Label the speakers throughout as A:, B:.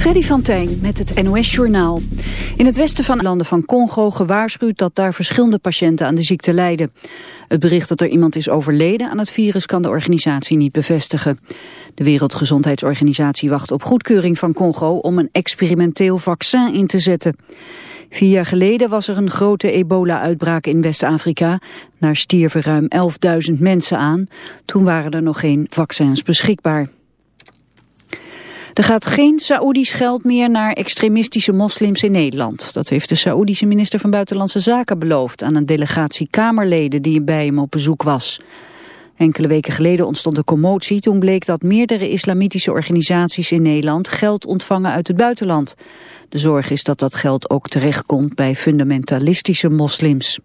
A: Freddy van Tijn met het NOS-journaal. In het westen van landen van Congo gewaarschuwd dat daar verschillende patiënten aan de ziekte lijden. Het bericht dat er iemand is overleden aan het virus kan de organisatie niet bevestigen. De Wereldgezondheidsorganisatie wacht op goedkeuring van Congo om een experimenteel vaccin in te zetten. Vier jaar geleden was er een grote ebola-uitbraak in West-Afrika. Daar stierven ruim 11.000 mensen aan. Toen waren er nog geen vaccins beschikbaar. Er gaat geen Saoedisch geld meer naar extremistische moslims in Nederland. Dat heeft de Saoedische minister van Buitenlandse Zaken beloofd aan een delegatie Kamerleden die bij hem op bezoek was. Enkele weken geleden ontstond een commotie toen bleek dat meerdere islamitische organisaties in Nederland geld ontvangen uit het buitenland. De zorg is dat dat geld ook terechtkomt bij fundamentalistische moslims.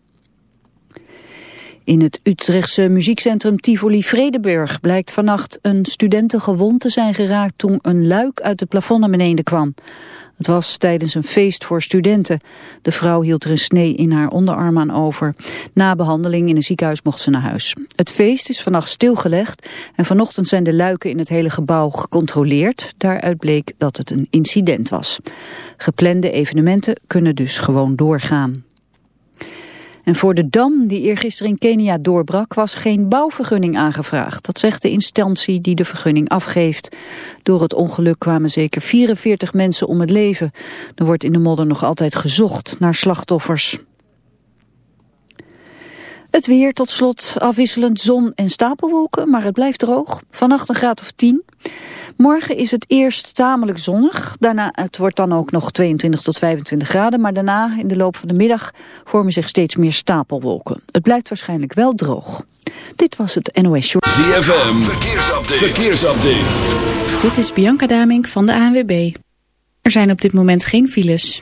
A: In het Utrechtse muziekcentrum Tivoli Vredeburg blijkt vannacht een studenten gewond te zijn geraakt toen een luik uit het plafond naar beneden kwam. Het was tijdens een feest voor studenten. De vrouw hield er een snee in haar onderarm aan over. Na behandeling in een ziekenhuis mocht ze naar huis. Het feest is vannacht stilgelegd en vanochtend zijn de luiken in het hele gebouw gecontroleerd. Daaruit bleek dat het een incident was. Geplande evenementen kunnen dus gewoon doorgaan. En voor de dam die eergisteren in Kenia doorbrak was geen bouwvergunning aangevraagd. Dat zegt de instantie die de vergunning afgeeft. Door het ongeluk kwamen zeker 44 mensen om het leven. Er wordt in de modder nog altijd gezocht naar slachtoffers. Het weer tot slot afwisselend zon en stapelwolken, maar het blijft droog. Vannacht een graad of 10. Morgen is het eerst tamelijk zonnig. Daarna, het wordt dan ook nog 22 tot 25 graden. Maar daarna, in de loop van de middag, vormen zich steeds meer stapelwolken. Het blijft waarschijnlijk wel droog. Dit was het NOS Show.
B: ZFM, verkeersupdate. verkeersupdate.
C: Dit is Bianca Damink van de ANWB. Er zijn op dit moment geen files.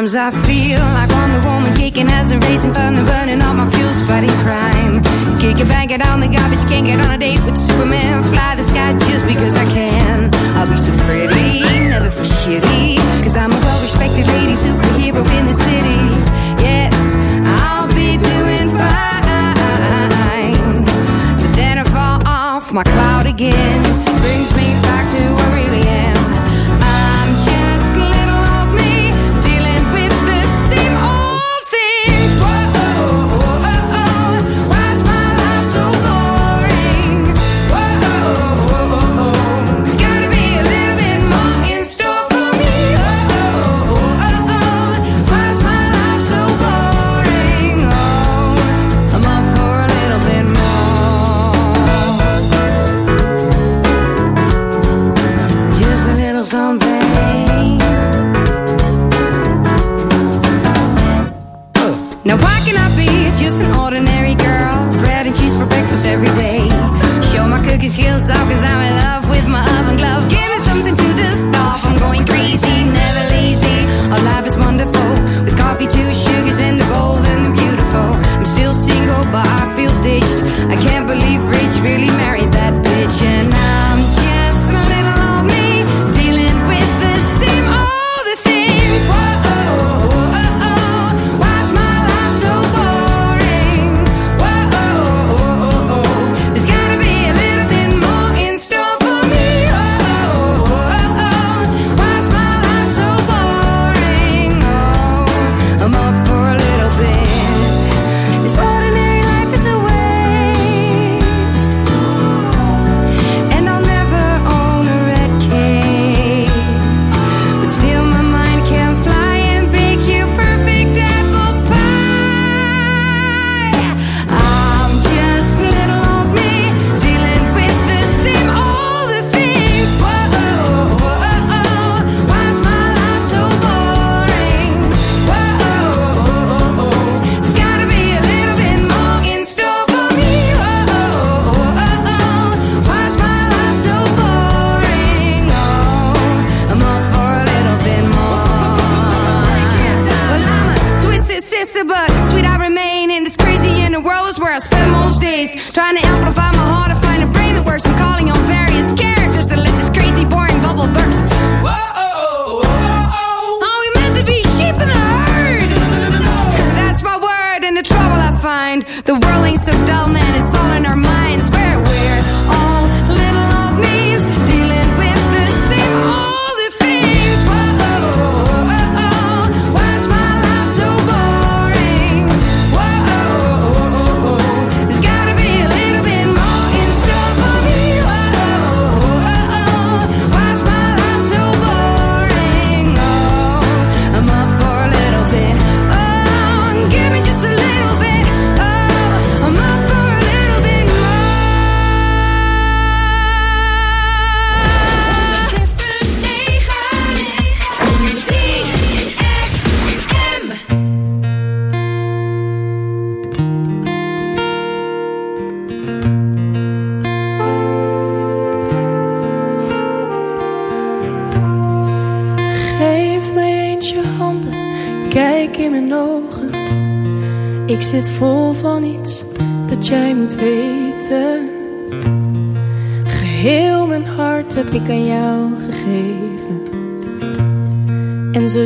D: Sometimes I feel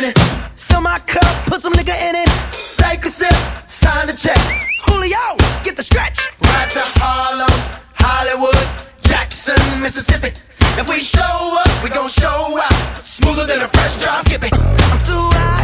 E: minute. Fill my cup, put some nigga in it. Take a sip, sign the check. Julio, get the stretch. Right to Harlem, Hollywood, Jackson, Mississippi. If we show up, we gon' show out. Smoother than a fresh drop. Skip it. I'm too hot.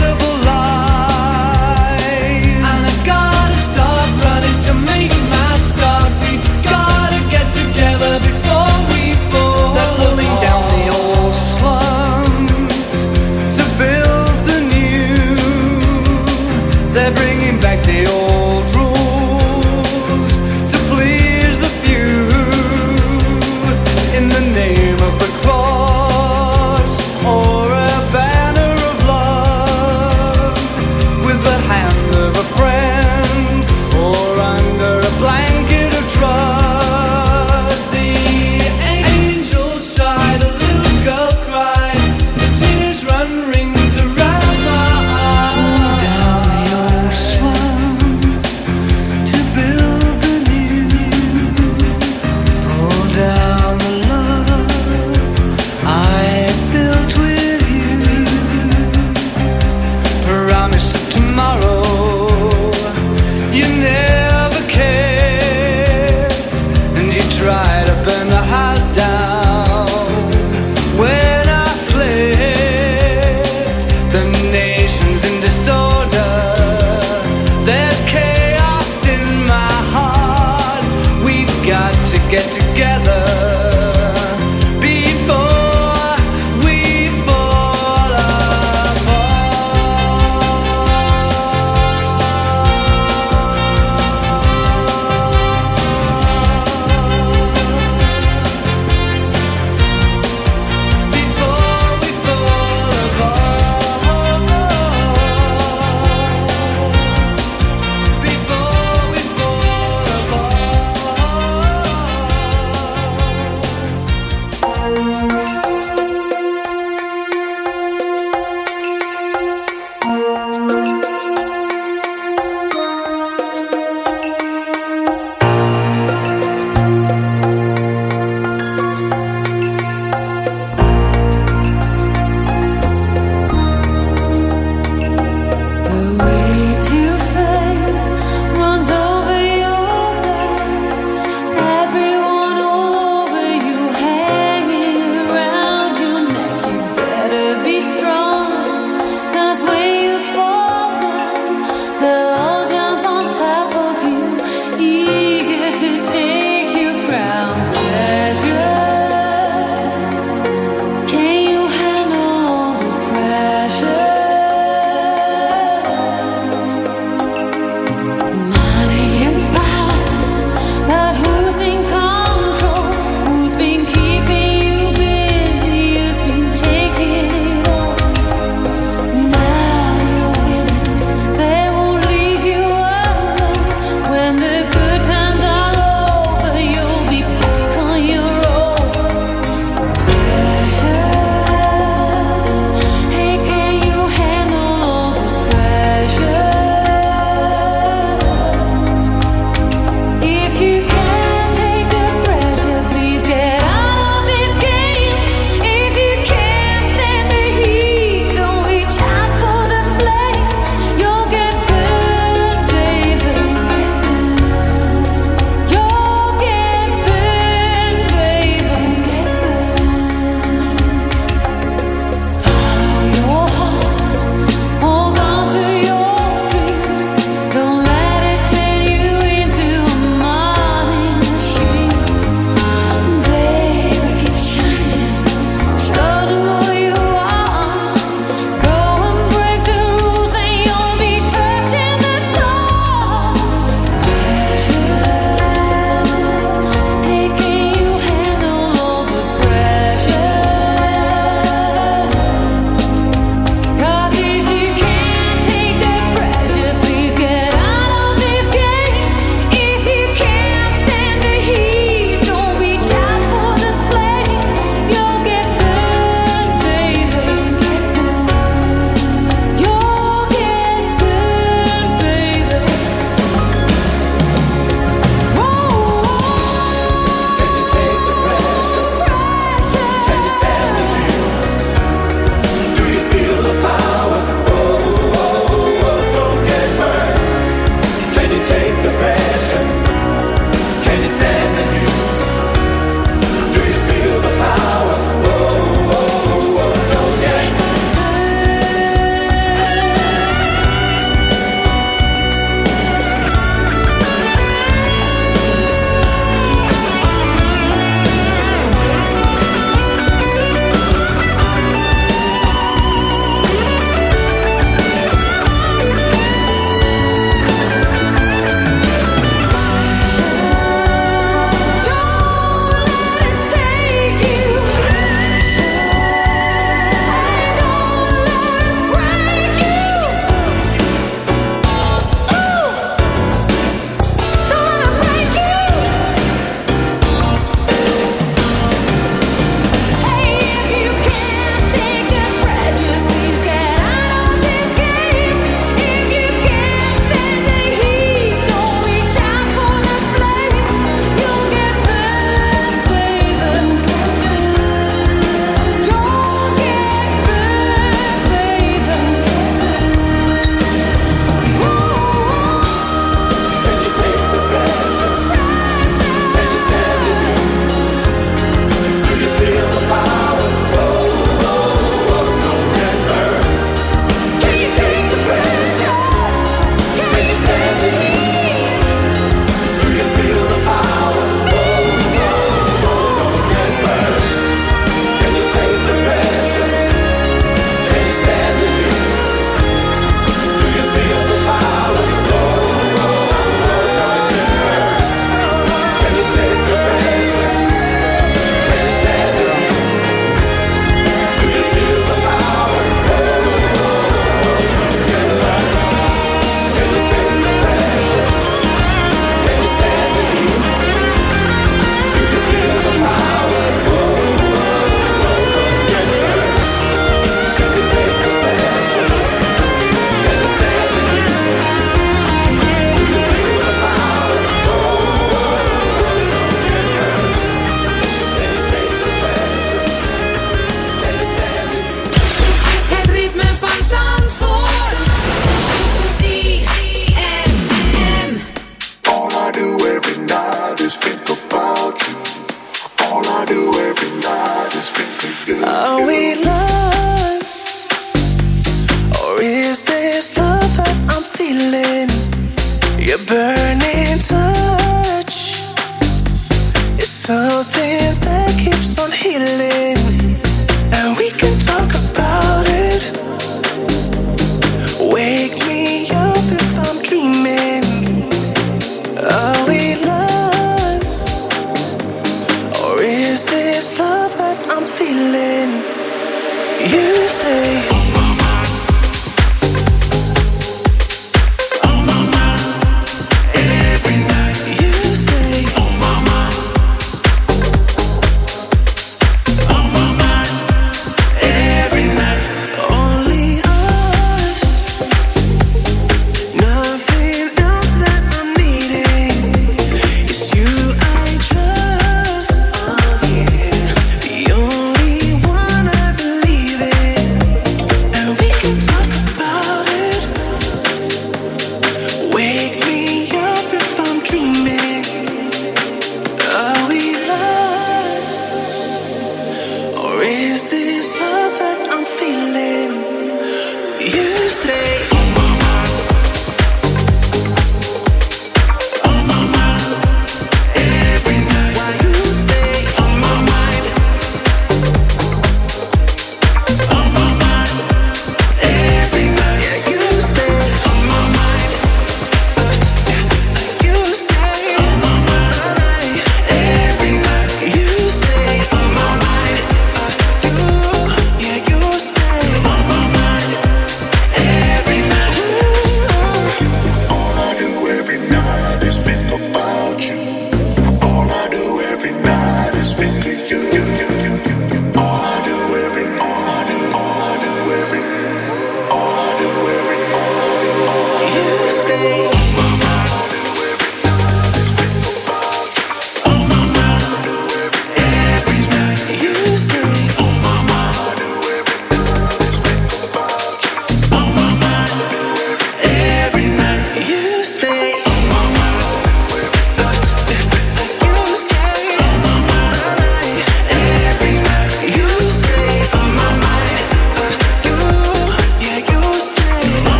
F: Just think about you.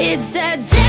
G: It's a day.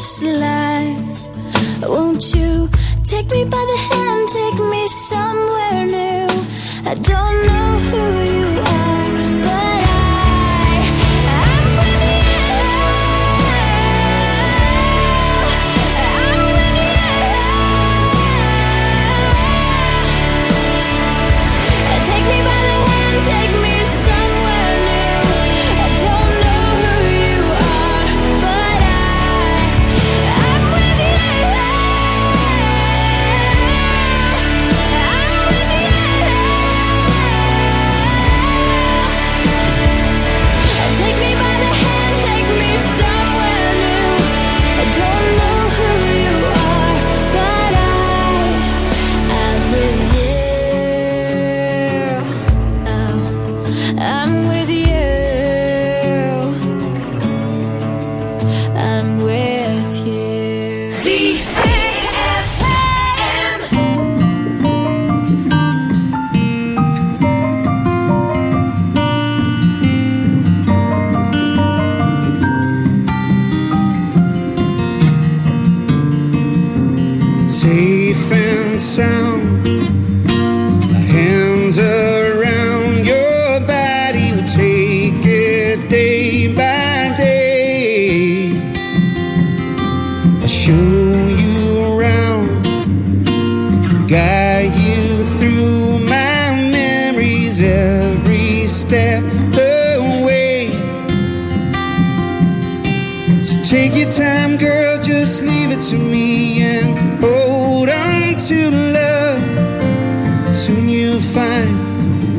G: this life. Won't you take me by the hand, take me somewhere new? I don't know who.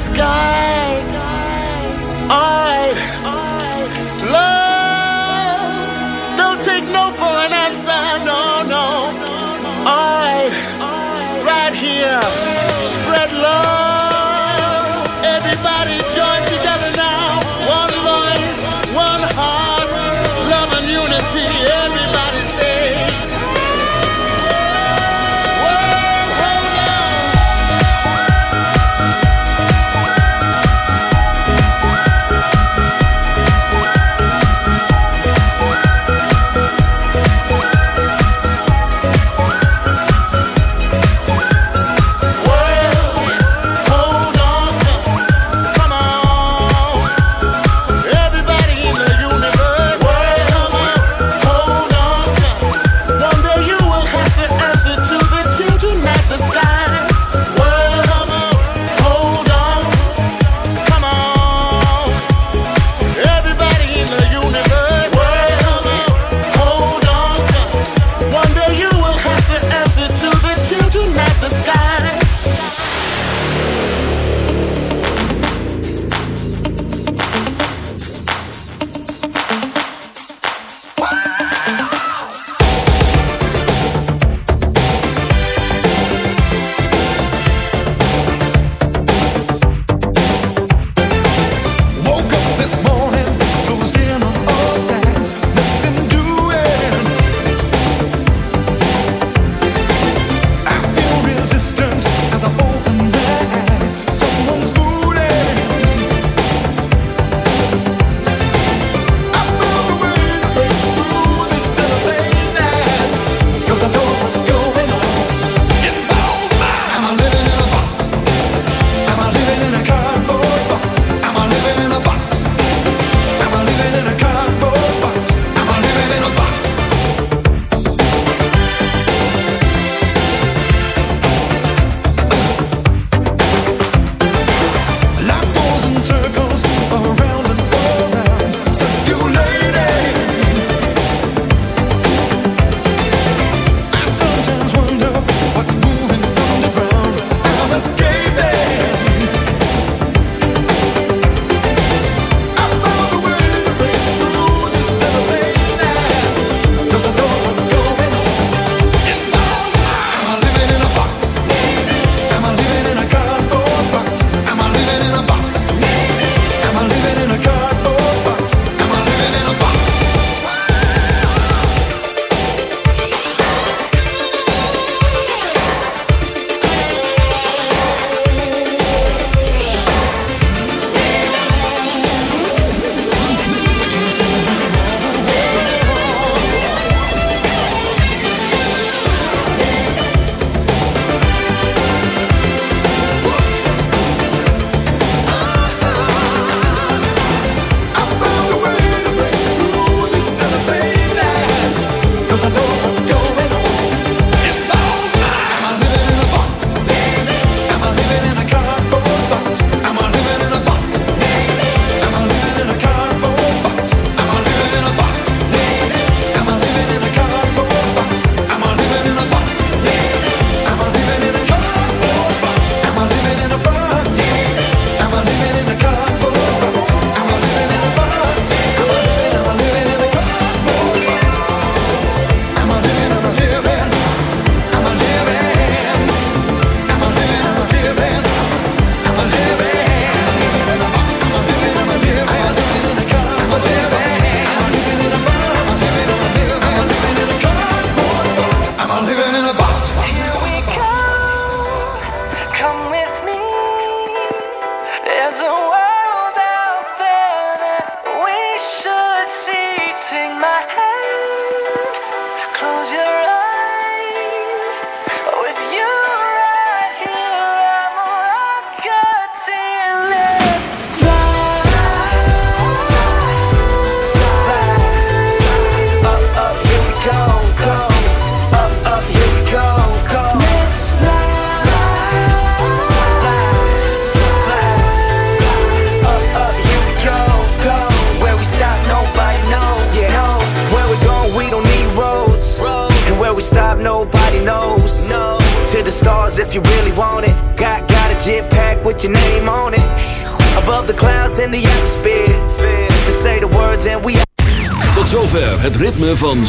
H: sky.